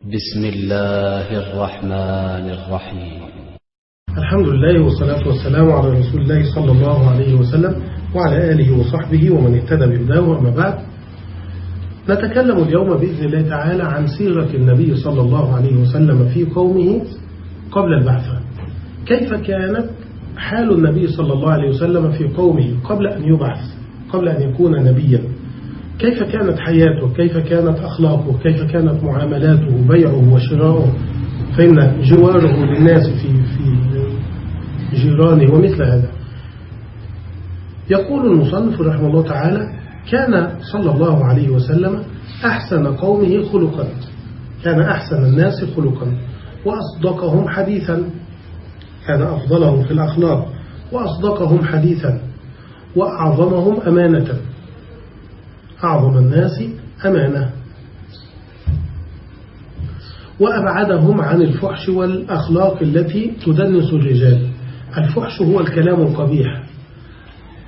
بسم الله الرحمن الرحيم. الحمد لله والصلاة والسلام على رسول الله صلى الله عليه وسلم وعلى آله وصحبه ومن اهتدى بهداه أما بعد. نتكلم اليوم بإذن الله تعالى عن سيرة النبي صلى الله عليه وسلم في قومه قبل البعثة كيف كانت حال النبي صلى الله عليه وسلم في قومه قبل أن يبعث؟ قبل أن يكون نبيا. كيف كانت حياته؟ كيف كانت أخلاقه؟ كيف كانت معاملاته؟ بيعه وشراؤه؟ فإن جواره للناس في في جيرانه ومثل هذا. يقول المصنف رحمه الله تعالى كان صلى الله عليه وسلم أحسن قومه خلقا. كان أحسن الناس خلقا. وأصدقهم حديثا. كان أفضلهم في الأخلاق. وأصدقهم حديثا. وأعظمهم أمانة. أعظم الناس أمانة. وأبعدهم عن الفحش والأخلاق التي تدنس الرجال. الفحش هو الكلام القبيح.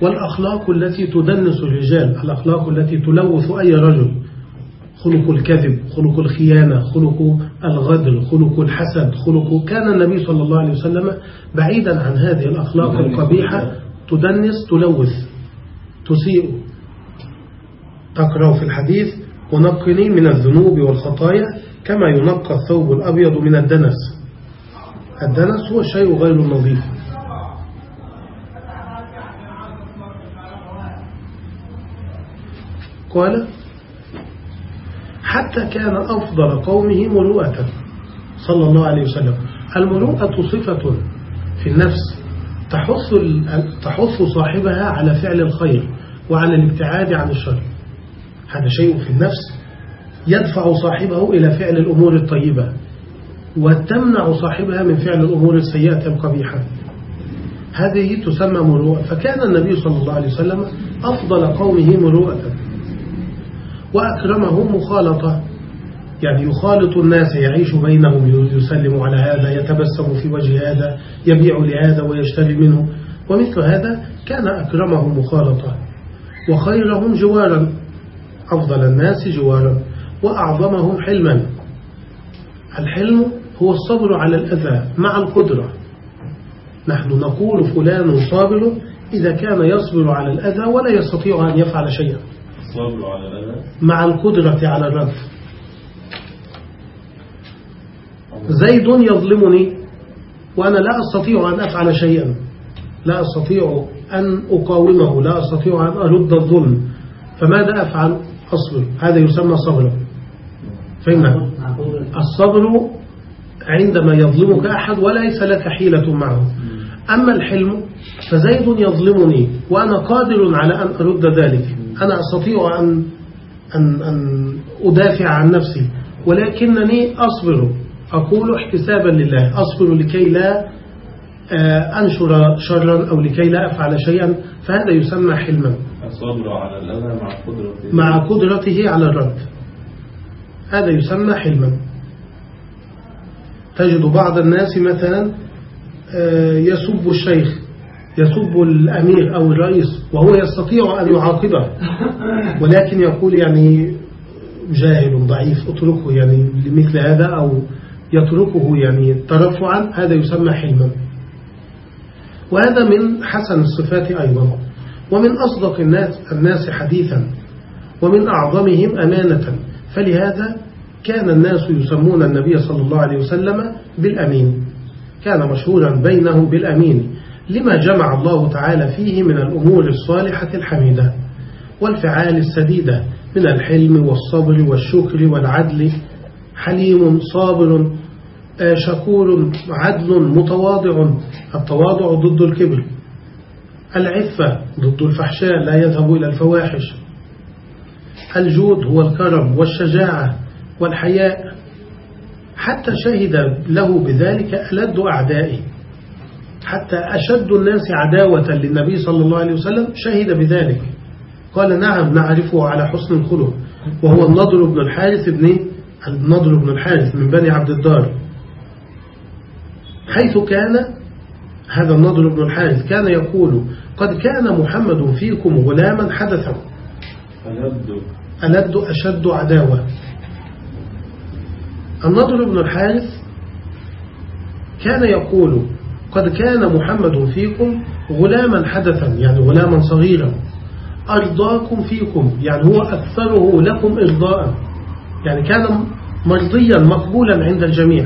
والأخلاق التي تدنس الرجال الأخلاق التي تلوث أي رجل. خلق الكذب خلق الخيانة خلق الغدر خلق الحسد خلق كان النبي صلى الله عليه وسلم بعيدا عن هذه الأخلاق القبيحة تدنس تلوث تسيء. تقرأ في الحديث ونقني من الذنوب والخطايا كما ينقى الثوب الأبيض من الدنس. الدنس هو الشيء غير النظيف. قال حتى كان أفضل قومه مروءة. صلى الله عليه وسلم. المروءة صفة في النفس تحث تحث صاحبها على فعل الخير وعلى الابتعاد عن الشر. هذا شيء في النفس يدفع صاحبه إلى فعل الأمور الطيبة وتمنع صاحبها من فعل الأمور السيئة القبيحة. هذه تسمى مروءة. فكان النبي صلى الله عليه وسلم أفضل قومه مروءة. وأكرمهم مخالطة. يعني يخالط الناس يعيش بينهم يسلم على هذا يتبسم في وجه هذا يبيع لهذا ويشتري منه. ومثل هذا كان أكرمهم مخالطة. وخيرهم جوارا. أفضل الناس جوارا وأعظمهم حلما. الحلم هو الصبر على الأذى مع القدرة. نحن نقول فلان صابر إذا كان يصبر على الأذى ولا يستطيع أن يفعل شيئا. الصبر على الأذى؟ مع القدرة على الرد زيد يظلمني وأنا لا أستطيع أن أفعل شيئا. لا أستطيع أن أقاومه لا أستطيع أن أرد الظلم. فماذا أفعل؟ أصبر هذا يسمى صبرا فإن الصبر عندما يظلمك أحد وليس لك حيلة معه. أما الحلم فزيد يظلمني وأنا قادر على أن أرد ذلك. أنا أستطيع أن, أن, أن أدافع عن نفسي ولكنني أصبر. أقول احتسابا لله أصبر لكي لا أنشر شرا أو لكي لا أفعل شيئا فهذا يسمى حلما. الصبر على الأذى مع قدرته. مع قدرته على الرد. هذا يسمى حلما. تجد بعض الناس مثلا يسب الشيخ يسب الأمير أو الرئيس وهو يستطيع أن يعاقبه. ولكن يقول يعني جاهل ضعيف اتركه يعني لمثل هذا أو يتركه يعني ترفعا هذا يسمى حلما. وهذا من حسن الصفات أيضا. ومن أصدق الناس, الناس حديثا ومن أعظمهم أمانة. فلهذا كان الناس يسمون النبي صلى الله عليه وسلم بالأمين. كان مشهورا بينهم بالأمين لما جمع الله تعالى فيه من الأمور الصالحة الحميدة والفعال السديدة من الحلم والصبر والشكر والعدل. حليم صابر شكور عدل متواضع. التواضع ضد الكبر. العفة ضد الفحشاء لا يذهب إلى الفواحش. الجود هو الكرم والشجاعة والحياء. حتى شهد له بذلك ألد أعدائه. حتى أشد الناس عداوة للنبي صلى الله عليه وسلم شهد بذلك. قال نعم نعرفه على حسن الخلق وهو النضر بن الحارث بن النضر بن الحارث من بني عبد الدار. حيث كان هذا النضر بن الحارث كان يقول قد كان محمد فيكم غلاما حدثا. ألد. أشد عداوة. النضر بن الحارث كان يقول قد كان محمد فيكم غلاما حدثا يعني غلاما صغيرا. أرضاكم فيكم يعني هو أكثره لكم إرضاء. يعني كان مرضيا مقبولا عند الجميع.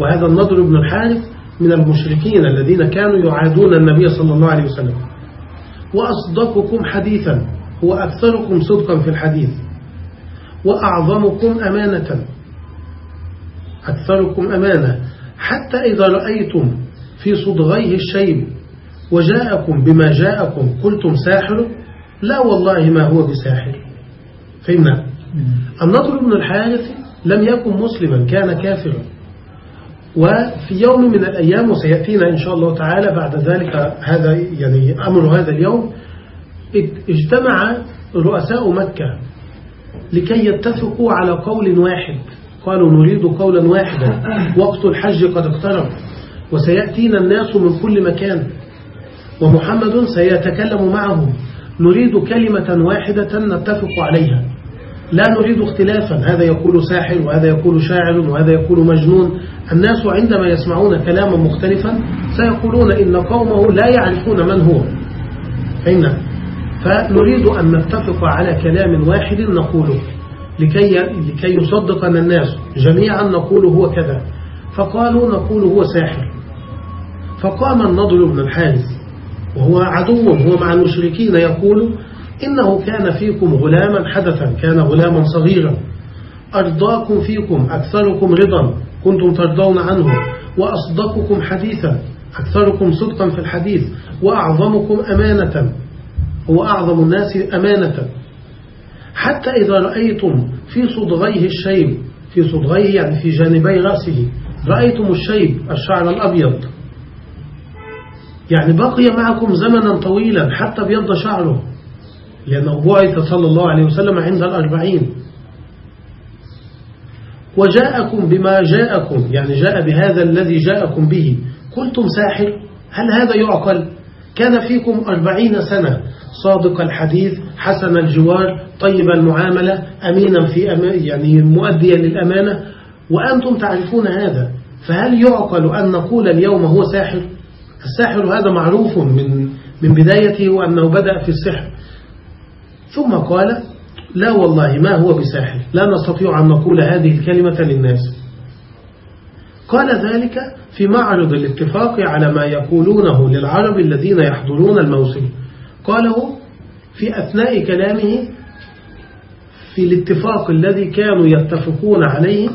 وهذا النضر بن الحارث من المشركين الذين كانوا يعادون النبي صلى الله عليه وسلم. وأصدقكم حديثا هو أكثركم صدقا في الحديث. وأعظمكم أمانة. أكثركم أمانة. حتى إذا رأيتم في صدغيه الشيب وجاءكم بما جاءكم قلتم ساحر لا والله ما هو بساحر. فهمنا؟ النضر بن الحارث لم يكن مسلما كان كافرا. وفي يوم من الأيام وسيأتينا إن شاء الله تعالى بعد ذلك هذا يعني أمر هذا اليوم اجتمع رؤساء مكة لكي يتفقوا على قول واحد. قالوا نريد قولا واحدا. وقت الحج قد اقترب. وسيأتينا الناس من كل مكان. ومحمد سيتكلم معهم. نريد كلمة واحدة نتفق عليها. لا نريد اختلافا. هذا يقول ساحر وهذا يقول شاعر وهذا يقول مجنون. الناس عندما يسمعون كلاما مختلفا سيقولون إن قومه لا يعرفون من هو. فإن فنريد أن نتفق على كلام واحد نقوله. لكي, لكي يصدقنا الناس جميعا نقول هو كذا. فقالوا نقول هو ساحر. فقام النضر بن الحارث وهو عدو هو مع المشركين يقول إنه كان فيكم غلاما حدثا كان غلاما صغيرا. أرضاكم فيكم أكثركم رضا كنتم ترضون عنه. وأصدقكم حديثا أكثركم صدقا في الحديث. وأعظمكم أمانة هو أعظم الناس أمانة. حتى إذا رأيتم في صدغيه الشيب في صدغيه يعني في جانبي رأسه رأيتم الشيب الشعر الأبيض. يعني بقي معكم زمنا طويلا حتى بيض شعره. لأنه بعث صلى الله عليه وسلم عند الأربعين. وجاءكم بما جاءكم يعني جاء بهذا الذي جاءكم به. قلتم ساحر هل هذا يعقل؟ كان فيكم أربعين سنة. صادق الحديث حسن الجوار طيب المعاملة أمينا في أمان يعني مؤديا للأمانة. وأنتم تعرفون هذا فهل يعقل أن نقول اليوم هو ساحر؟ الساحر هذا معروف من من بدايته وأنه بدأ في السحر. ثم قال لا والله ما هو بساحر لا نستطيع أن نقول هذه الكلمة للناس. قال ذلك في معرض الاتفاق على ما يقولونه للعرب الذين يحضرون الموسم. قاله في أثناء كلامه في الاتفاق الذي كانوا يتفقون عليه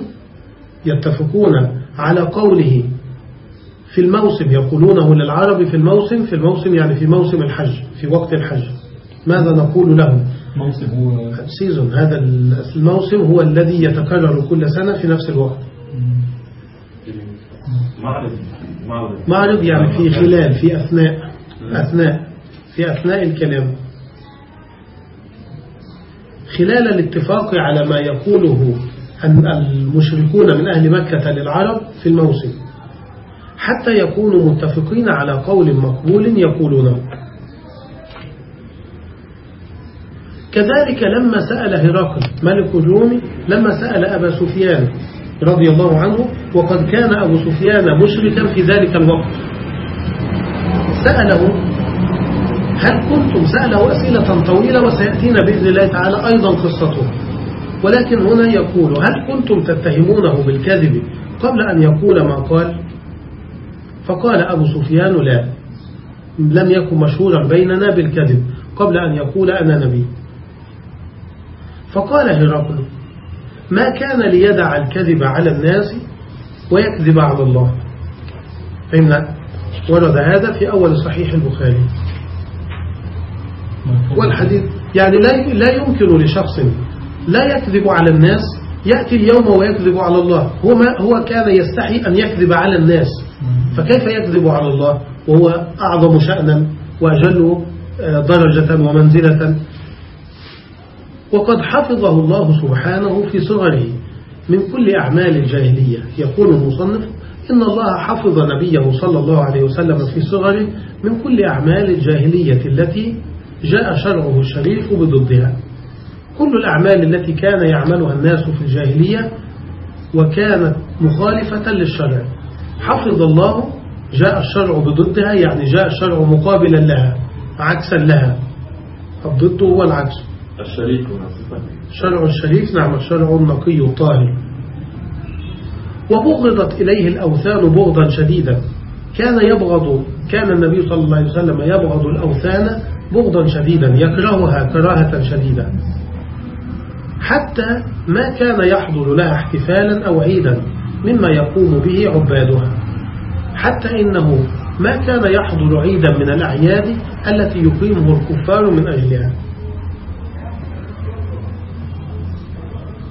يتفقون على قوله في الموسم يقولونه للعرب في الموسم في الموسم يعني في موسم الحج في وقت الحج. ماذا نقول لهم موسم هو سيزون هذا الموسم هو الذي يتكرر كل سنة في نفس الوقت. معرض معرض. معرض يعني في خلال في أثناء أثناء في أثناء الكلام. خلال الاتفاق على ما يقوله أن المشركون من أهل مكة للعرب في الموسم حتى يكونوا متفقين على قول مقبول يقولونه. كذلك لما سأل هرقل ملك الروم لما سأل أبا سفيان رضي الله عنه وقد كان أبو سفيان مشركا في ذلك الوقت. سأله هل كنتم سأله أسئلة طويلة وسيأتينا بإذن الله تعالى أيضا قصته. ولكن هنا يقول هل كنتم تتهمونه بالكذب قبل أن يقول ما قال؟ فقال أبو سفيان لا. لم يكن مشهورا بيننا بالكذب قبل أن يقول أنا نبي. فقال هرقل ما كان ليدع الكذب على الناس ويكذب على الله؟ فهمنا ورد هذا في أول صحيح البخاري. والحديث يعني لا يمكن لشخص لا يكذب على الناس يأتي اليوم ويكذب على الله. هو ما هو كان يستحي أن يكذب على الناس. فكيف يكذب على الله؟ وهو أعظم شأنا وأجل درجة ومنزلة. وقد حفظه الله سبحانه في صغره من كل أعمال الجاهلية. يقول المصنف إن الله حفظ نبيه صلى الله عليه وسلم في صغره من كل أعمال الجاهلية التي جاء شرعه الشريف بضدها. كل الأعمال التي كان يعملها الناس في الجاهلية وكانت مخالفة للشرع. حفظ الله جاء الشرع بضدها يعني جاء الشرع مقابلا لها عكسا لها. الضد هو العكس. الشريك شرع الشريف نعم الشرع النقي الطاهر وبغضت إليه الأوثان بغضا شديدا. كان يبغض كان النبي صلى الله عليه وسلم يبغض الأوثان بغضا شديدا يكرهها كراهة شديدة. حتى ما كان يحضر لها احتفالا أو عيدا مما يقوم به عبادها. حتى إنه ما كان يحضر عيدا من الأعياد التي يقيمه الكفار من أجلها.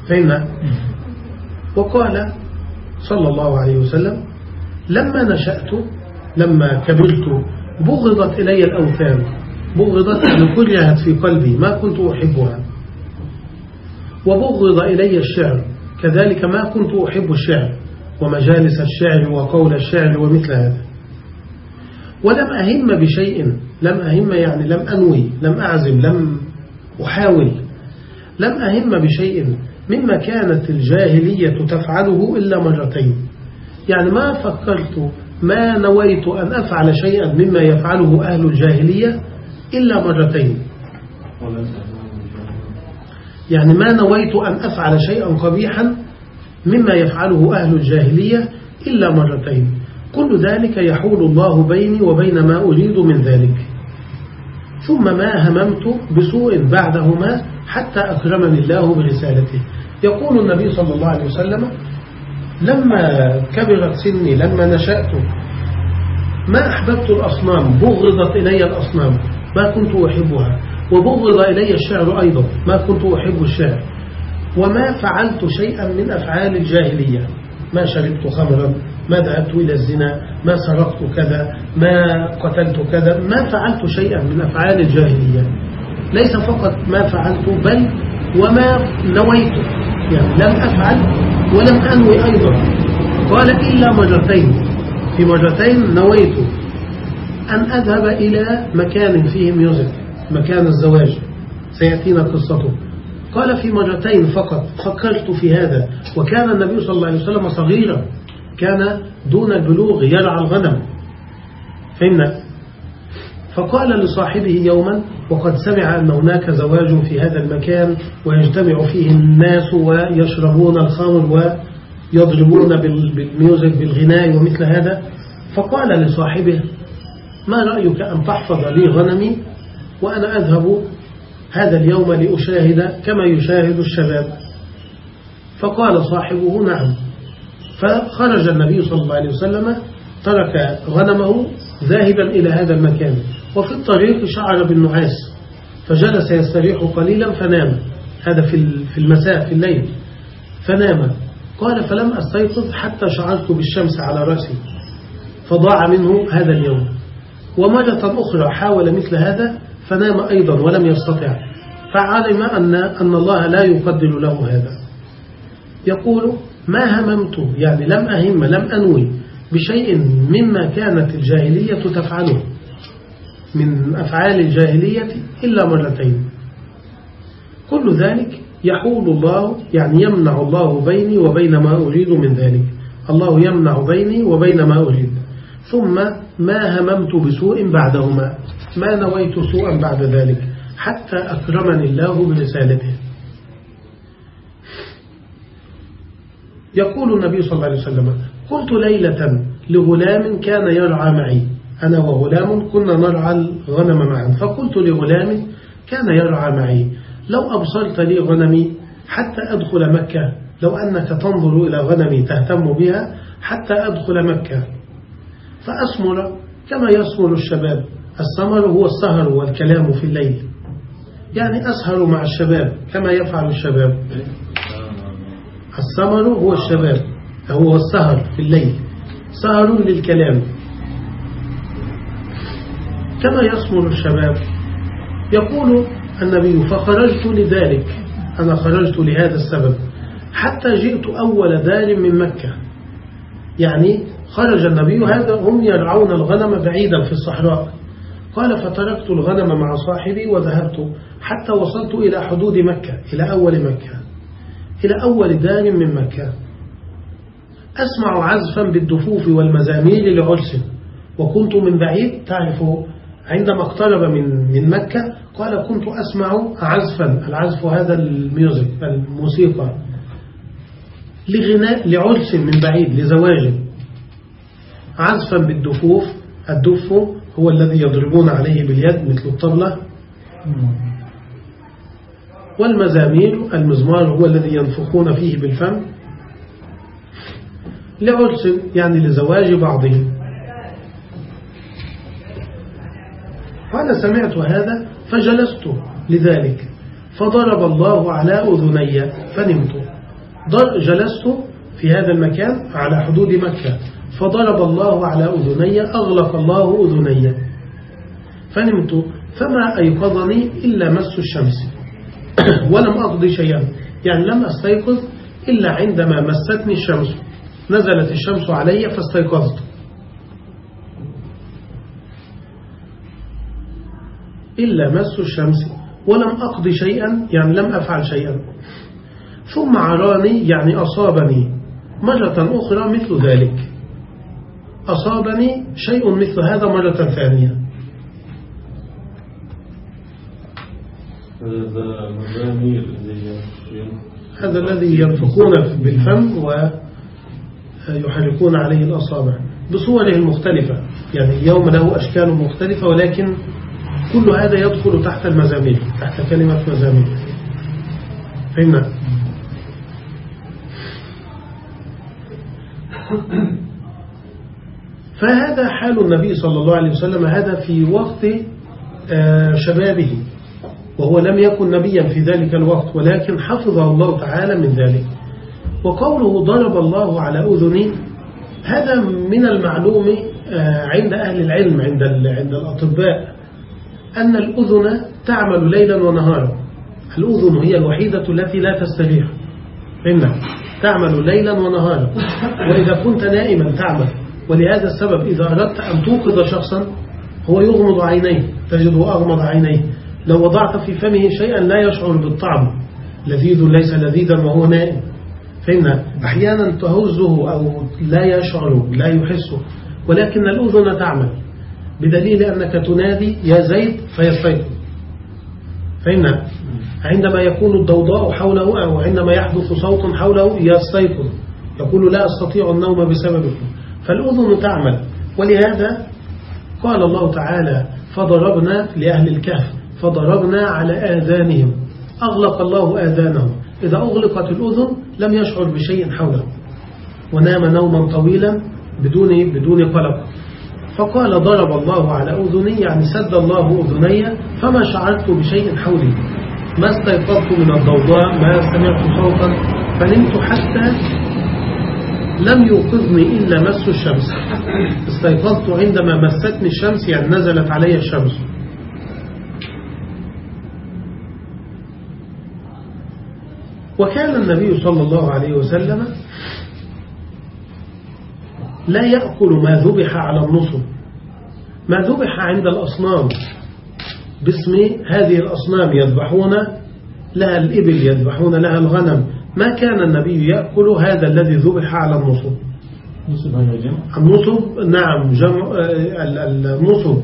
فهمنا وقال صلى الله عليه وسلم لما نشأت لما كبرت بغضت إلي الأوثان بغضت أن كرهت في قلبي ما كنت أحبها وبغض إلي الشعر كذلك ما كنت أحب الشعر ومجالس الشعر وقول الشعر ومثل هذا. ولم أهم بشيء لم أهم يعني لم أنوي لم أعزم لم أحاول لم أهم بشيء مما كانت الجاهلية تفعله إلا مرتين. يعني ما فكرت ما نويت أن أفعل شيئا مما يفعله أهل الجاهلية إلا مرتين. يعني ما نويت أن أفعل شيئا قبيحا مما يفعله أهل الجاهلية إلا مرتين. كل ذلك يحول الله بيني وبين ما أريد من ذلك. ثم ما هممت بسوء بعدهما حتى أكرمني الله برسالته. يقول النبي صلى الله عليه وسلم لما كبرت سني لما نشأت ما أحببت الأصنام بغضت إلي الأصنام ما كنت أحبها وبغض إلي الشعر أيضا ما كنت أحب الشعر وما فعلت شيئا من أفعال الجاهلية ما شربت خمرا ما ذهبت إلى الزنا ما سرقت كذا ما قتلت كذا ما فعلت شيئا من أفعال الجاهلية. ليس فقط ما فعلت بل وما نويت. يعني لم أفعل ولم أنوي أيضا. قال إلا مرتين. في مرتين نويت أن أذهب إلى مكان فيه ميوزك مكان الزواج. سيأتينا قصته. قال في مرتين فقط فكرت في هذا. وكان النبي صلى الله عليه وسلم صغيرا. كان دون البلوغ يرعى الغنم. فهمنا فقال لصاحبه يوما وقد سمع أن هناك زواج في هذا المكان ويجتمع فيه الناس ويشربون الخمر ويضربون بالميوزك بالغناء ومثل هذا. فقال لصاحبه ما رأيك أن تحفظ لي غنمي وأنا أذهب هذا اليوم لأشاهد كما يشاهد الشباب. فقال صاحبه نعم. فخرج النبي صلى الله عليه وسلم ترك غنمه ذاهبا إلى هذا المكان. وفي الطريق شعر بالنعاس فجلس يستريح قليلا فنام. هذا في المساء في الليل. فنام. قال فلم أستيقظ حتى شعرت بالشمس على رأسي فضاع منه هذا اليوم. ومرة أخرى حاول مثل هذا فنام أيضا ولم يستطع. فعلم أن, أن الله لا يقدر له هذا. يقول ما هممت يعني لم أهم لم أنوي بشيء مما كانت الجاهلية تفعله. من أفعال الجاهلية إلا مرتين. كل ذلك يحول الله يعني يمنع الله بيني وبين ما أريد من ذلك. الله يمنع بيني وبين ما أريد. ثم ما هممت بسوء بعدهما. ما نويت سوءا بعد ذلك حتى أكرمني الله برسالته. يقول النبي صلى الله عليه وسلم قلت ليلة لغلام كان يرعى معي. أنا وغلام كنا نرعى الغنم معا. فقلت لغلام كان يرعى معي. لو أبصرت لي غنمي حتى أدخل مكة لو أنك تنظر إلى غنمي تهتم بها حتى أدخل مكة. فأسمر كما يسمر الشباب. السمر هو السهر والكلام في الليل. يعني أسهر مع الشباب كما يفعل الشباب. السمر هو الشباب هو السهر في الليل. سهر للكلام. كما يسمر الشباب. يقول النبي فخرجت لذلك. أنا خرجت لهذا السبب. حتى جئت أول دار من مكة. يعني خرج النبي هذا هم يرعون الغنم بعيدا في الصحراء. قال فتركت الغنم مع صاحبي وذهبت حتى وصلت إلى حدود مكة إلى أول مكة إلى أول دار من مكة. أسمع عزفا بالدفوف والمزامير لعرس وكنت من بعيد تعرف عندما اقترب من من مكة قال كنت أسمع عزفا العزف هذا الميوزك الموسيقى لغناء لعرس من بعيد لزواج. عزفا بالدفوف الدف هو الذي يضربون عليه باليد مثل الطبلة. والمزامير المزمار هو الذي ينفخون فيه بالفم. لعرس يعني لزواج بعضهم. قال سمعت هذا فجلست لذلك. فضرب الله على أذني فنمت. جلست في هذا المكان على حدود مكة. فضرب الله على أذني أغلق الله أذني. فنمت. فما أيقظني إلا مس الشمس. ولم أقضي شيئا. يعني لم أستيقظ إلا عندما مستني الشمس. نزلت الشمس علي فاستيقظت. إلا مس الشمس ولم أقضي شيئا يعني لم أفعل شيئا. ثم عراني يعني أصابني مرة أخرى مثل ذلك. أصابني شيء مثل هذا مرة ثانية. هذا الذي ينفقون بالفم ويحركون عليه الأصابع بصوره المختلفة. يعني اليوم له أشكال مختلفة ولكن كل هذا يدخل تحت المزامير تحت كلمة مزامير. فهمنا؟ فهذا حال النبي صلى الله عليه وسلم هذا في وقت آه، شبابه وهو لم يكن نبيا في ذلك الوقت ولكن حفظه الله تعالى من ذلك. وقوله ضرب الله على أذني هذا من المعلوم آه، عند أهل العلم عند عند الأطباء. أن الأذن تعمل ليلا ونهارا. الأذن هي الوحيدة التي لا تستريح إنها تعمل ليلا ونهارا. وإذا كنت نائما تعمل. ولهذا السبب إذا أردت أن توقظ شخصا هو يغمض عينيه تجده أغمض عينيه. لو وضعت في فمه شيئا لا يشعر بالطعم. لذيذ ليس لذيذا وهو نائم. فإن أحيانا تهزه أو لا يشعر لا يحسه ولكن الأذن تعمل. بدليل أنك تنادي يا زيد فيستيقظ فإن عندما يكون الضوضاء حوله أو عندما يحدث صوت حوله يستيقظ يقول لا أستطيع النوم بسببكم فالأذن تعمل. ولهذا قال الله تعالى فضربنا لأهل الكهف فضربنا على آذانهم. أغلق الله آذانهم. إذا أغلقت الأذن لم يشعر بشيء حوله. ونام نوما طويلا بدون بدون قلق. فقال ضرب الله على أذني يعني سد الله أذني فما شعرت بشيء حولي. ما استيقظت من الضوضاء ما سمعت صوتا فنمت حتى لم يوقظني إلا مس الشمس. استيقظت عندما مستني الشمس يعني نزلت علي الشمس. وكان النبي صلى الله عليه وسلم لا يأكل ما ذبح على النصب. ما ذبح عند الأصنام. باسم هذه الأصنام يذبحون لها الإبل يذبحون لها الغنم. ما كان النبي يأكل هذا الذي ذبح على النصب؟ النصب نعم جمع آه، النصب.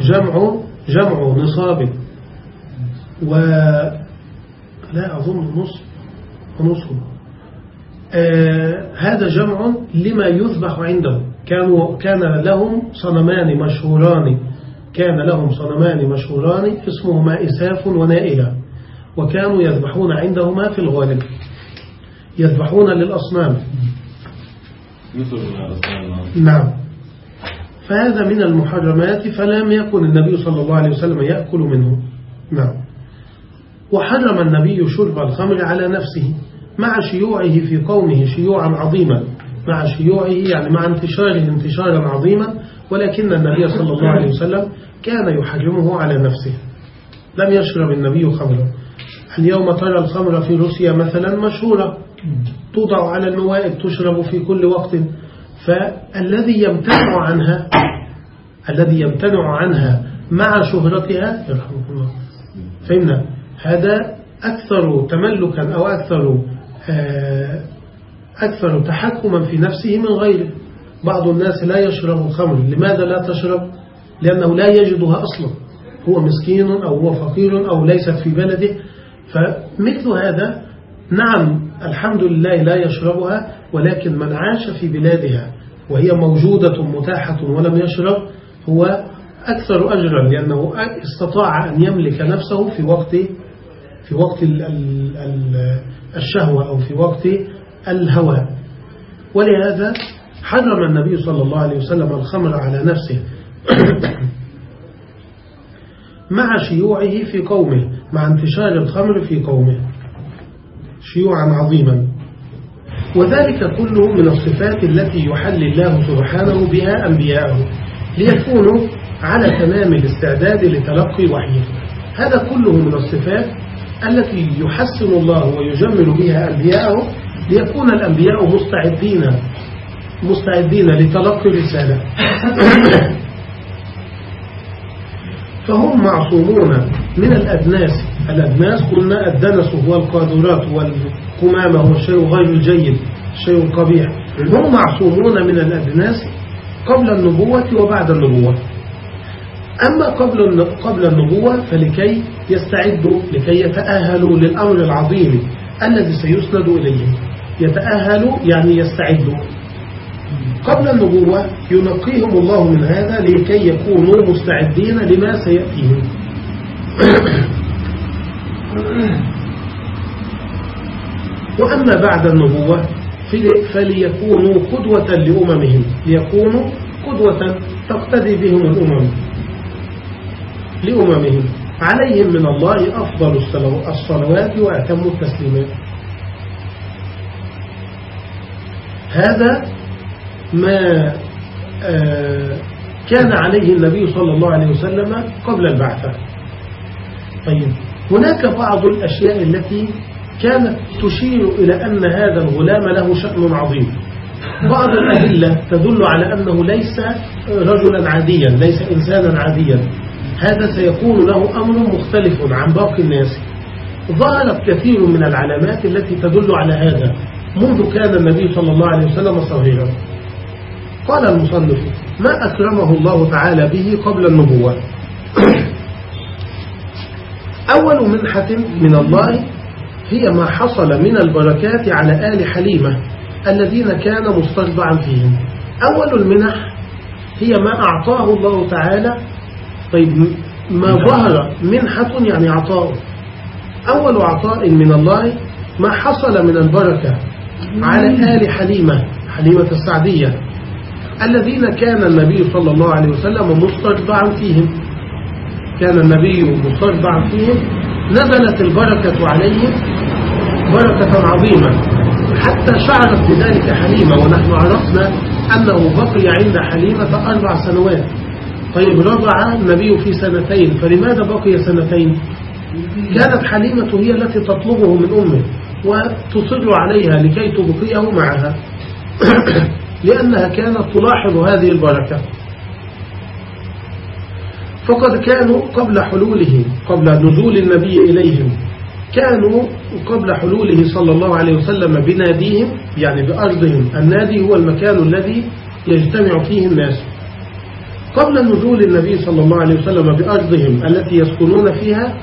جمع جمع نصاب. و لا أظن نصب نصب. هذا جمع لما يذبح عنده. كانوا كان لهم صنمان مشهوران. كان لهم صنمان مشهوران اسمهما إساف ونائلة. وكانوا يذبحون عندهما في الغالب. يذبحون للأصنام. نعم. فهذا من المحرمات فلم يكن النبي صلى الله عليه وسلم يأكل منه. نعم. وحرم النبي شرب الخمر على نفسه. مع شيوعه في قومه شيوعا عظيما. مع شيوعه يعني مع انتشاره انتشارا عظيما. ولكن النبي صلى الله عليه وسلم كان يحرمه على نفسه. لم يشرب النبي خمرا اليوم ترى الخمر في روسيا مثلا مشهورة. توضع على الموائد تشرب في كل وقت. فالذي يمتنع عنها الذي يمتنع عنها مع شهرتها يرحمه الله. فهمنا هذا أكثر تملكا أو أكثر أكثر تحكما في نفسه من غيره. بعض الناس لا يشرب الخمر. لماذا لا تشرب؟ لأنه لا يجدها أصلا. هو مسكين أو هو فقير أو ليست في بلده. فمثل هذا نعم الحمد لله لا يشربها ولكن من عاش في بلادها وهي موجودة متاحة ولم يشرب هو أكثر أجرا لأنه استطاع أن يملك نفسه في وقت في وقت الشهوة أو في وقت الهوى. ولهذا حرم النبي صلى الله عليه وسلم الخمر على نفسه مع شيوعه في قومه مع انتشار الخمر في قومه. شيوعا عظيما. وذلك كله من الصفات التي يحل الله سبحانه بها أنبياءه ليكونوا على تمام الاستعداد لتلقي وحيه. هذا كله من الصفات التي يحسن الله ويجمل بها أنبياءه ليكون الأنبياء مستعدين مستعدين لتلقي الرسالة. فهم معصومون من الأدناس. الأدناس قلنا الدنس هو القادرات والقمامة هو الشيء غير الجيد الشيء القبيح هم معصومون من الأدناس قبل النبوة وبعد النبوة. أما قبل قبل النبوة فلكي يستعدوا لكي يتأهلوا للأمر العظيم الذي سيسند إليه. يتأهلوا يعني يستعدوا. قبل النبوة ينقيهم الله من هذا لكي يكونوا مستعدين لما سيأتيهم. وأما بعد النبوة فليكونوا قدوة لأممهم. ليكونوا قدوة تقتدي بهم الأمم. لأممهم. عليهم من الله أفضل الصلوات وأتم التسليمات هذا ما آه، كان عليه النبي صلى الله عليه وسلم قبل البعثة. طيب هناك بعض الأشياء التي كانت تشير إلى أن هذا الغلام له شأن عظيم. بعض الأدلة تدل على أنه ليس رجلا عاديا ليس إنسانا عاديا. هذا سيكون له أمر مختلف عن باقي الناس. ظهرت كثير من العلامات التي تدل على هذا منذ كان النبي صلى الله عليه وسلم صغيرا. قال المصنف ما أكرمه الله تعالى به قبل النبوة. أول منحة من الله هي ما حصل من البركات على آل حليمة الذين كان مسترضعا فيهم. أول المنح هي ما أعطاه الله تعالى طيب ما ظهر منحة يعني عطاء. أول عطاء من الله ما حصل من البركة على آل حليمة حليمة السعدية الذين كان النبي صلى الله عليه وسلم مسترضعا فيهم. كان النبي مسترضعا فيهم. نزلت البركة عليهم بركة عظيمة. حتى شعرت بذلك حليمة ونحن عرفنا أنه بقي عند حليمة أربع سنوات. طيب رضع النبي في سنتين فلماذا بقي سنتين؟ كانت حليمة هي التي تطلبه من أمه وتصر عليها لكي تبقيه معها. لأنها كانت تلاحظ هذه البركة. فقد كانوا قبل حلوله قبل نزول النبي إليهم كانوا قبل حلوله صلى الله عليه وسلم بناديهم يعني بأرضهم. النادي هو المكان الذي يجتمع فيه الناس. قبل نزول النبي صلى الله عليه وسلم بأرضهم التي يسكنون فيها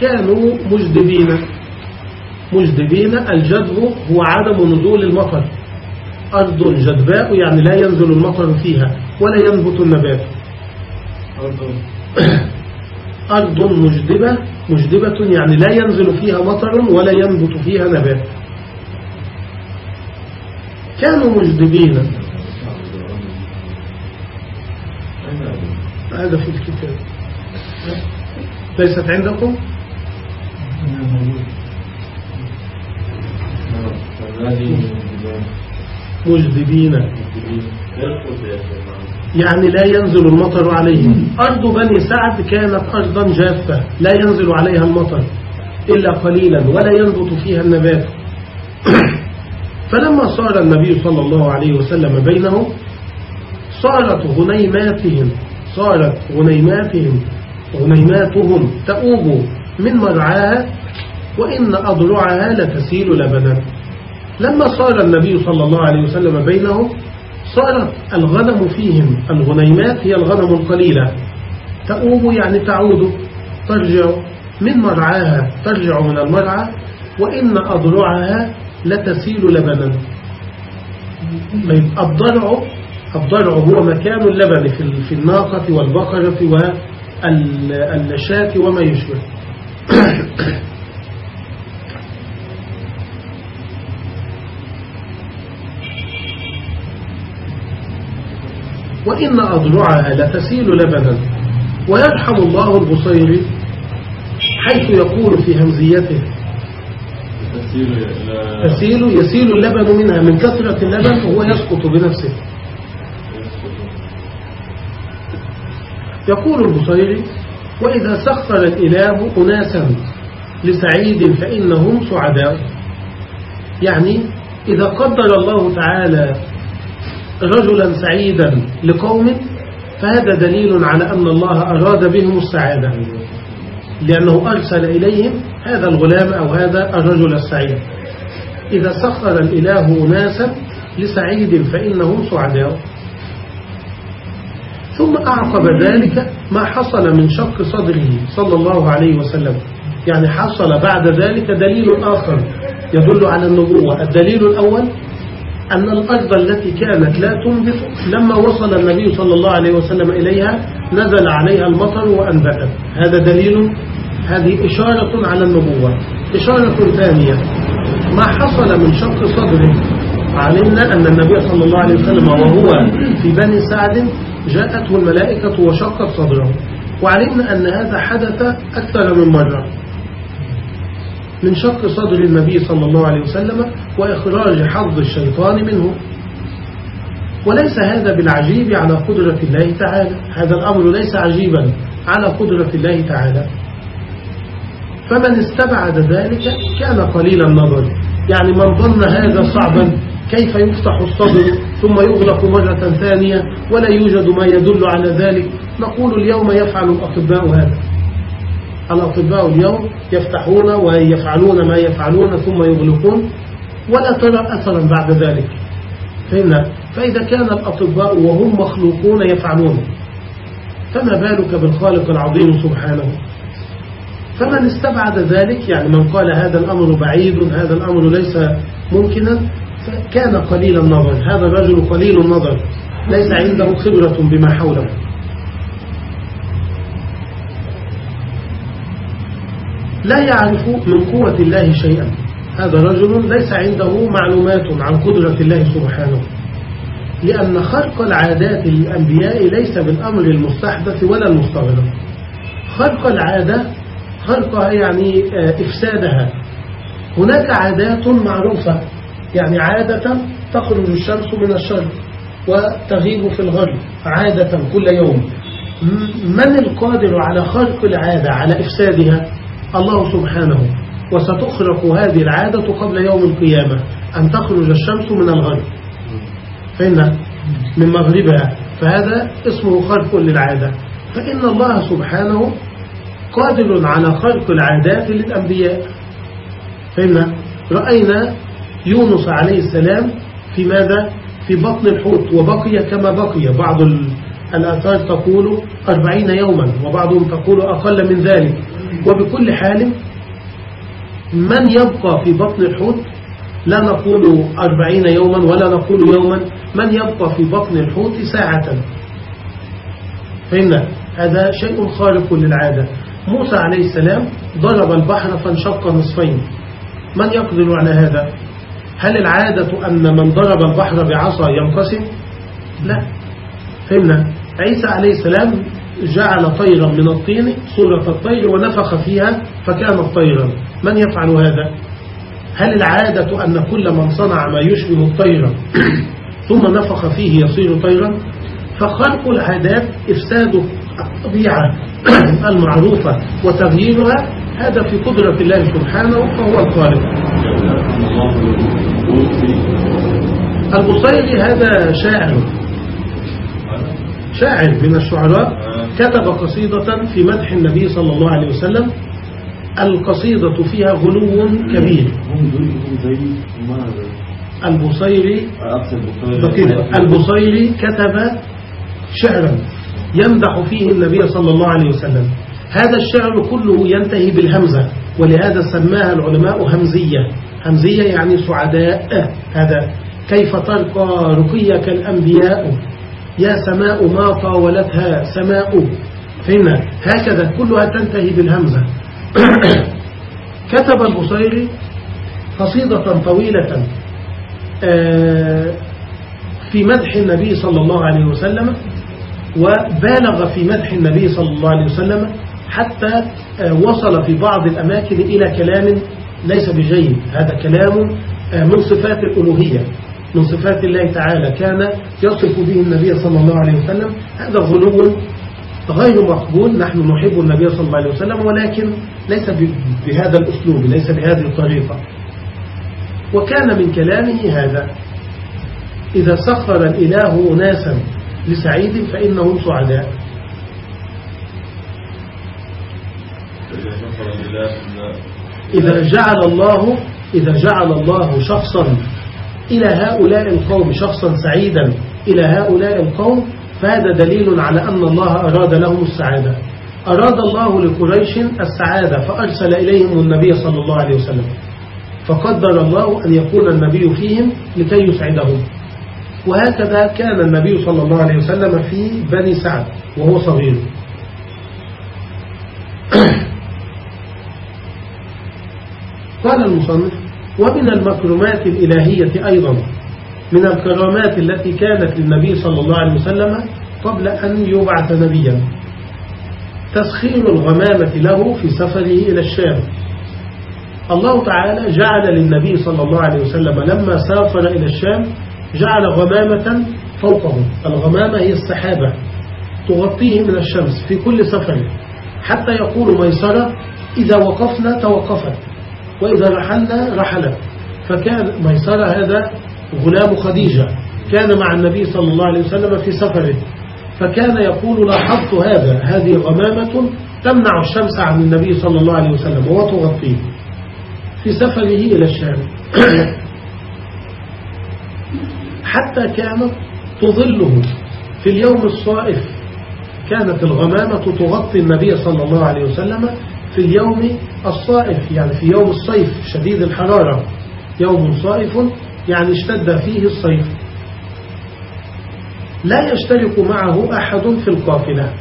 كانوا مجدبين مجدبين الجدب هو عدم نزول المطر. أرض جدباء يعني لا ينزل المطر فيها ولا ينبت النبات. أرض مجدبة مجدبة يعني لا ينزل فيها مطر ولا ينبت فيها نبات. كانوا مجدبين هذا في الكتاب. ليست عندكم؟ مجدبين. يعني لا ينزل المطر عليهم. أرض بني سعد كانت أرضا جافة. لا ينزل عليها المطر إلا قليلا ولا ينبت فيها النبات. فلما صار النبي صلى الله عليه وسلم بينهم صارت غنيماتهم صارت غنيماتهم غنيماتهم تؤوب من مرعاها وإن أضرعها لتسيل لبنا لما صار النبي صلى الله عليه وسلم بينهم صارت الغنم فيهم الغنيمات هي الغنم القليلة. تؤوب يعني تعود ترجع من مرعاها ترجع من المرعى وإن أضرعها لتسيل لبنا طيب الضرع الضرع هو مكان اللبن في الناقة والبقرة والنشاة وما يشبه. وإن أضرعها لتسيل لبنا. ويرحم الله البصيري حيث يقول في همزيته. تسيل يسيل اللبن منها من كثرة اللبن وهو يسقط بنفسه. يقول البصيري وإذا سخر الإله أناسا لسعيد فإنهم سعداء. يعني إذا قدر الله تعالى رجلا سعيدا لقوم فهذا دليل على أن الله أراد بهم السعادة. لأنه أرسل إليهم هذا الغلام أو هذا الرجل السعيد. إذا سخر الإله ناسا لسعيد فإنهم سعداء. ثم أعقب ذلك ما حصل من شق صدره صلى الله عليه وسلم. يعني حصل بعد ذلك دليل آخر يدل على النبوة. الدليل الأول أن الأرض التي كانت لا تنبت لما وصل النبي صلى الله عليه وسلم إليها نزل عليها المطر وأنبتت. هذا دليل هذه إشارة على النبوة. إشارة ثانية ما حصل من شق صدره. علمنا أن النبي صلى الله عليه وسلم وهو في بني سعد جاءته الملائكة وشقت صدره. وعلمنا أن هذا حدث أكثر من مرة. من شق صدر النبي صلى الله عليه وسلم وإخراج حظ الشيطان منه. وليس هذا بالعجيب على قدرة الله تعالى. هذا الأمر ليس عجيبا على قدرة الله تعالى. فمن استبعد ذلك كان قليل النظر. يعني من ظن هذا صعبا كيف يفتح الصدر ثم يغلق مرة ثانية ولا يوجد ما يدل على ذلك؟ نقول اليوم يفعل الأطباء هذا. الأطباء اليوم يفتحون ويفعلون ما يفعلون ثم يغلقون ولا ترى أثرا بعد ذلك. فإن فإذا كان الأطباء وهم مخلوقون يفعلون فما بالك بالخالق العظيم سبحانه؟ فمن استبعد ذلك يعني من قال هذا الأمر بعيد هذا الأمر ليس ممكنا فكان قليل النظر. هذا الرجل قليل النظر. ليس عنده خبرة بما حوله. لا يعرف من قوة الله شيئا. هذا رجل ليس عنده معلومات عن قدرة الله سبحانه. لأن خرق العادات للأنبياء ليس بالأمر المستحدث ولا المستغرب. خرق العادة خرقها يعني آه، إفسادها. هناك عادات معروفة. يعني عادة تخرج الشمس من الشرق وتغيب في الغرب عادة كل يوم. من القادر على خرق العادة على إفسادها؟ الله سبحانه. وستخرق هذه العادة قبل يوم القيامة أن تخرج الشمس من الغرب. فإن من مغربها. فهذا اسمه خرق للعادة. فإن الله سبحانه قادر على خلق العادات للأنبياء. فإن رأينا يونس عليه السلام في ماذا؟ في بطن الحوت وبقي كما بقي. بعض الآثار تقول أربعين يوما وبعضهم تقول أقل من ذلك. وبكل حال من يبقى في بطن الحوت؟ لا نقول أربعين يوما ولا نقول يوما. من يبقى في بطن الحوت ساعة. فإن هذا شيء خارق للعادة. موسى عليه السلام ضرب البحر فانشق نصفين. من يقدر على هذا؟ هل العادة أن من ضرب البحر بعصا ينقسم؟ لا. فهمنا عيسى عليه السلام جعل طيرا من الطين صورة الطير ونفخ فيها فكانت طيرا. من يفعل هذا؟ هل العادة أن كل من صنع ما يشبه الطير ثم نفخ فيه يصير طيرا؟ فخلق العادات إفساد الطبيعة المعروفة وتغييرها هذا في قدرة الله سبحانه فهو الخالق. البصيري هذا شاعر. شاعر من الشعراء كتب قصيدة في مدح النبي صلى الله عليه وسلم. القصيدة فيها غلو كبير. البصيري البصيري كتب شعرا يمدح فيه النبي صلى الله عليه وسلم. هذا الشعر كله ينتهي بالهمزة ولهذا سماها العلماء همزية. همزية يعني سعداء. هذا كيف ترقى رقيك الأنبياء؟ يا سماء ما طاولتها سماء. فهمنا؟ هكذا كلها تنتهي بالهمزة. كتب البصيري قصيدة طويلة آه، في مدح النبي صلى الله عليه وسلم وبالغ في مدح النبي صلى الله عليه وسلم حتى آه، وصل في بعض الأماكن إلى كلام ليس بجيد. هذا كلام آه، من صفات الألوهية. من صفات الله تعالى كان يصف به النبي صلى الله عليه وسلم. هذا غلو غير مقبول. نحن نحب النبي صلى الله عليه وسلم ولكن ليس بهذا الأسلوب ليس بهذه الطريقة. وكان من كلامه هذا إذا سخر الإله أناسا لسعيد فإنهم سعداء. إذا جعل الله إذا جعل الله شخصا إلى هؤلاء القوم شخصا سعيدا إلى هؤلاء القوم فهذا دليل على أن الله أراد لهم السعادة. أراد الله لقريش السعادة فأرسل إليهم النبي صلى الله عليه وسلم. فقدر الله أن يكون النبي فيهم لكي يسعدهم. وهكذا كان النبي صلى الله عليه وسلم في بني سعد وهو صغير. قال المصنف ومن المكرمات الإلهية أيضا من الكرامات التي كانت للنبي صلى الله عليه وسلم قبل أن يبعث نبيا. تسخير الغمامة له في سفره إلى الشام. الله تعالى جعل للنبي صلى الله عليه وسلم لما سافر إلى الشام جعل غمامة فوقه. الغمامة هي السحابة تغطيه من الشمس في كل سفر حتى يقول ميسرة إذا وقفنا توقفت. وإذا رحلنا رحلت فكان ميسرة هذا غلام خديجة. كان مع النبي صلى الله عليه وسلم في سفره. فكان يقول لاحظت هذا. هذه غمامة تمنع الشمس عن النبي صلى الله عليه وسلم وتغطيه في سفره إلى الشام. حتى كانت تظله. في اليوم الصائف كانت الغمامة تغطي النبي صلى الله عليه وسلم في اليوم الصائف يعني في يوم الصيف شديد الحرارة. يوم صائف يعني اشتد فيه الصيف. لا يشترك معه أحد في القافلة.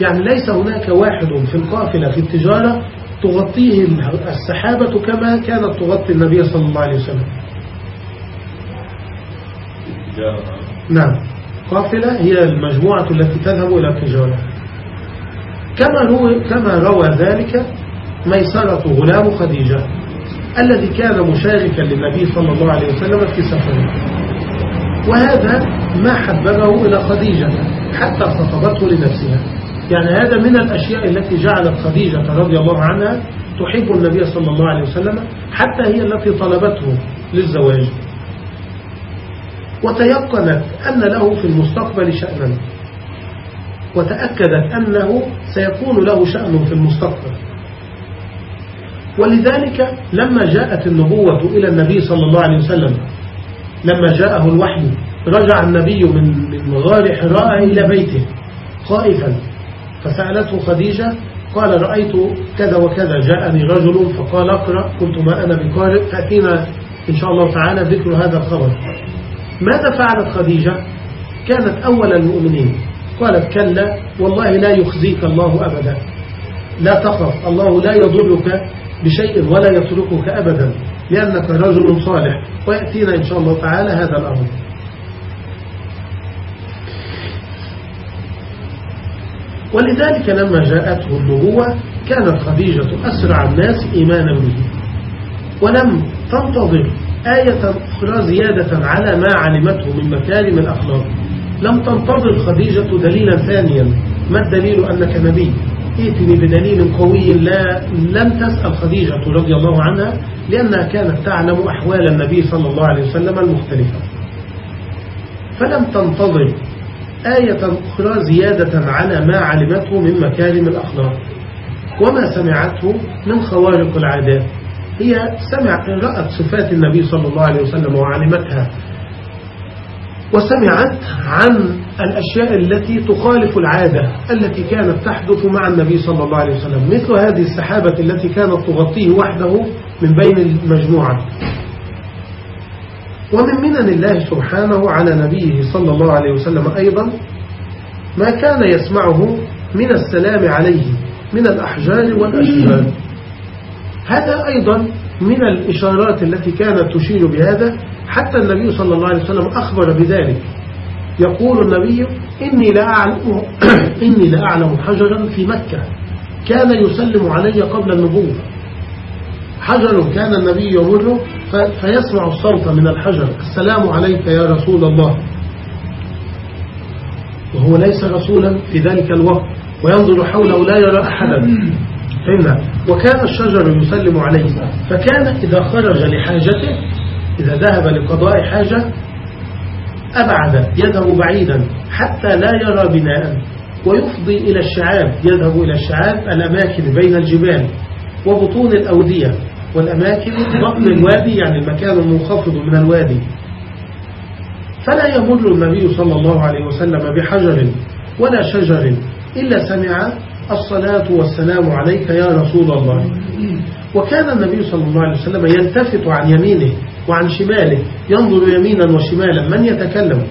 يعني ليس هناك واحد في القافلة في التجارة تغطيه السحابة كما كانت تغطي النبي صلى الله عليه وسلم. نعم. قافلة هي المجموعة التي تذهب إلى التجارة. كما كما روى ذلك ميسرة غلام خديجة الذي كان مشاركا للنبي صلى الله عليه وسلم في سفره. وهذا ما حببه إلى خديجة حتى خطبته لنفسها. يعني هذا من الأشياء التي جعلت خديجة رضي الله عنها تحب النبي صلى الله عليه وسلم حتى هي التي طلبته للزواج. وتيقنت أن له في المستقبل شأنا. وتأكدت أنه سيكون له شأن في المستقبل. ولذلك لما جاءت النبوة إلى النبي صلى الله عليه وسلم لما جاءه الوحي رجع النبي من من غار حراء إلى بيته خائفا فسألته خديجة قال رأيت كذا وكذا جاءني رجل فقال اقرأ قلت ما أنا بقارئ فأتينا إن شاء الله تعالى ذكر هذا الخبر. ماذا فعلت خديجة؟ كانت أول المؤمنين قالت كلا والله لا يخزيك الله أبدا لا تخف الله لا يضرك بشيء ولا يتركك أبدا لأنك رجل صالح ويأتينا إن شاء الله تعالى هذا الأمر. ولذلك لما جاءته النبوة كانت خديجة أسرع الناس إيمانا به ولم تنتظر آية أخرى زيادة على ما علمته من مكارم الأخلاق. لم تنتظر خديجة دليلا ثانيا ما الدليل أنك نبي؟ ائتني بدليل قوي لا لم تسأل خديجة رضي الله عنها لأنها كانت تعلم أحوال النبي صلى الله عليه وسلم المختلفة. فلم تنتظر آية أخرى زيادة على ما علمته من مكارم الأخلاق. وما سمعته من خوارق العادات. هي سمع رأت صفات النبي صلى الله عليه وسلم وعلمتها. وسمعت عن الأشياء التي تخالف العادة التي كانت تحدث مع النبي صلى الله عليه وسلم. مثل هذه السحابة التي كانت تغطيه وحده من بين المجموعة. ومن منن الله سبحانه على نبيه صلى الله عليه وسلم أيضا ما كان يسمعه من السلام عليه من الأحجار والأشجار. هذا أيضا من الإشارات التي كانت تشير بهذا حتى النبي صلى الله عليه وسلم أخبر بذلك. يقول النبي إني لأعلم, إني لأعلم حجرا في مكة. كان يسلم علي قبل النبوة. حجر كان النبي يمر فيسمع الصوت من الحجر. السلام عليك يا رسول الله. وهو ليس رسولا في ذلك الوقت. وينظر حوله لا يرى أحدا. فهمنا وكان الشجر يسلم عليه. فكان إذا خرج لحاجته إذا ذهب لقضاء حاجة أبعد يده بعيدا حتى لا يرى بناء ويفضي إلى الشعاب يذهب إلى الشعاب الأماكن بين الجبال وبطون الأودية والأماكن بطن الوادي يعني المكان المنخفض من الوادي. فلا يمر النبي صلى الله عليه وسلم بحجر ولا شجر إلا سمع الصلاة والسلام عليك يا رسول الله. وكان النبي صلى الله عليه وسلم يلتفت عن يمينه وعن شماله ينظر يمينا وشمالا من يتكلم؟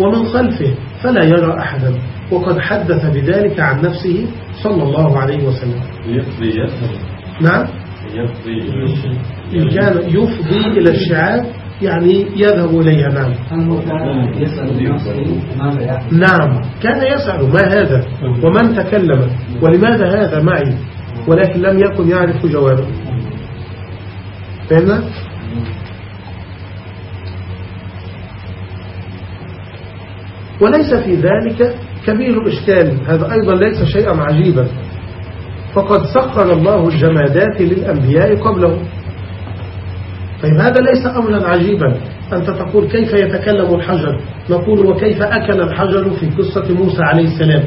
ومن خلفه فلا يرى أحدا. وقد حدث بذلك عن نفسه صلى الله عليه وسلم. يفضي نعم. يفضي إن كان يفضي إلى الشعاب يعني يذهب إليها. نعم. نعم. كان يسأل ما هذا؟ ومن تكلم؟ ولماذا هذا معي؟ ولكن لم يكن يعرف جوابه. فهمنا؟ وليس في ذلك كبير إشكال هذا أيضا ليس شيئا عجيبا. فقد سخر الله الجمادات للأنبياء قبله. طيب هذا ليس أمرا عجيبا. أنت تقول كيف يتكلم الحجر؟ نقول وكيف أكل الحجر في قصة موسى عليه السلام؟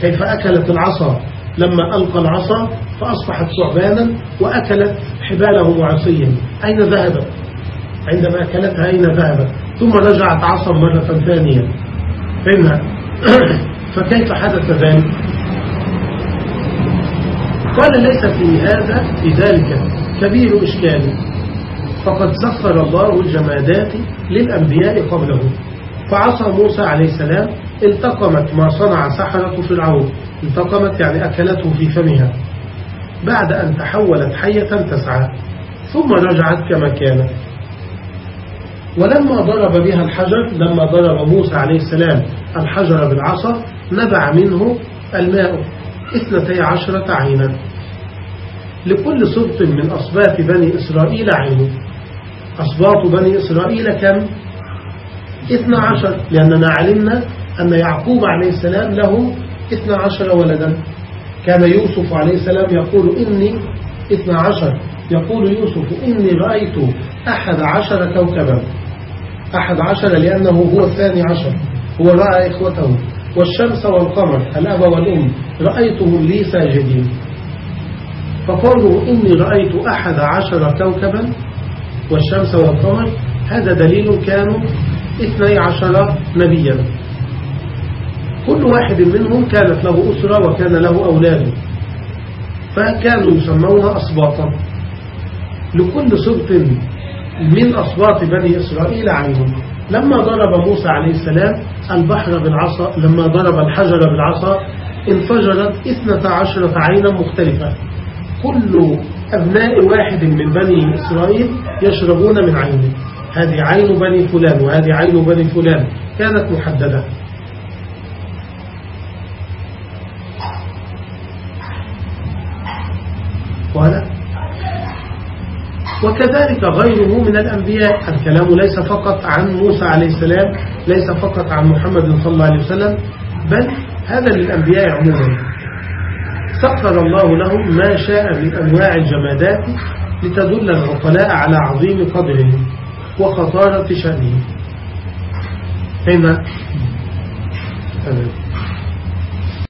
كيف أكلت العصا؟ لما ألقى العصا فأصبحت ثعبانا وأكلت حباله وعصيا أين ذهبت؟ عندما أكلتها أين ذهبت؟ ثم رجعت عصا مرة ثانية. فهمها فكيف حدث ذلك؟ قال ليس في هذا في ذلك كبير إشكال. فقد سخر الله الجمادات للأنبياء قبله. فعصى موسى عليه السلام التقمت ما صنع سحرة فرعون. التقمت يعني أكلته في فمها. بعد أن تحولت حية تسعى ثم رجعت كما كانت. ولما ضرب بها الحجر لما ضرب موسى عليه السلام الحجر بالعصا نبع منه الماء اثنتي عشرة عينا لكل سبط من أصباط بني إسرائيل عين أصباط بني إسرائيل كم؟ اثنى عشر. لأننا علمنا أن يعقوب عليه السلام له اثنى عشر ولدا. كان يوسف عليه السلام يقول إني اثنى عشر. يقول يوسف إني رأيت أحد عشر كوكبا. أحد عشر لأنه هو الثاني عشر. هو رأى إخوته والشمس والقمر الأب والأم. رأيتهم لي ساجدين فقالوا إني رأيت أحد عشر كوكبا والشمس والقمر هذا دليل كانوا اثني عشر نبيا. كل واحد منهم كانت له أسرة وكان له أولاد. فكانوا يسمون أصباطا لكل سبط من أصوات بني إسرائيل عنهم لما ضرب موسى عليه السلام البحر بالعصا لما ضرب الحجر بالعصا انفجرت اثنة عشرة عينا مختلفة. كل أبناء واحد من بني إسرائيل يشربون من عينه. هذه عين بني فلان وهذه عين بني فلان. كانت محددة قال وكذلك غيره من الأنبياء. الكلام ليس فقط عن موسى عليه السلام ليس فقط عن محمد صلى الله عليه وسلم بل هذا للأنبياء عموما. سخر الله لهم ما شاء من أنواع الجمادات لتدل العقلاء على عظيم قدره وخطارة شأنه هنا تمام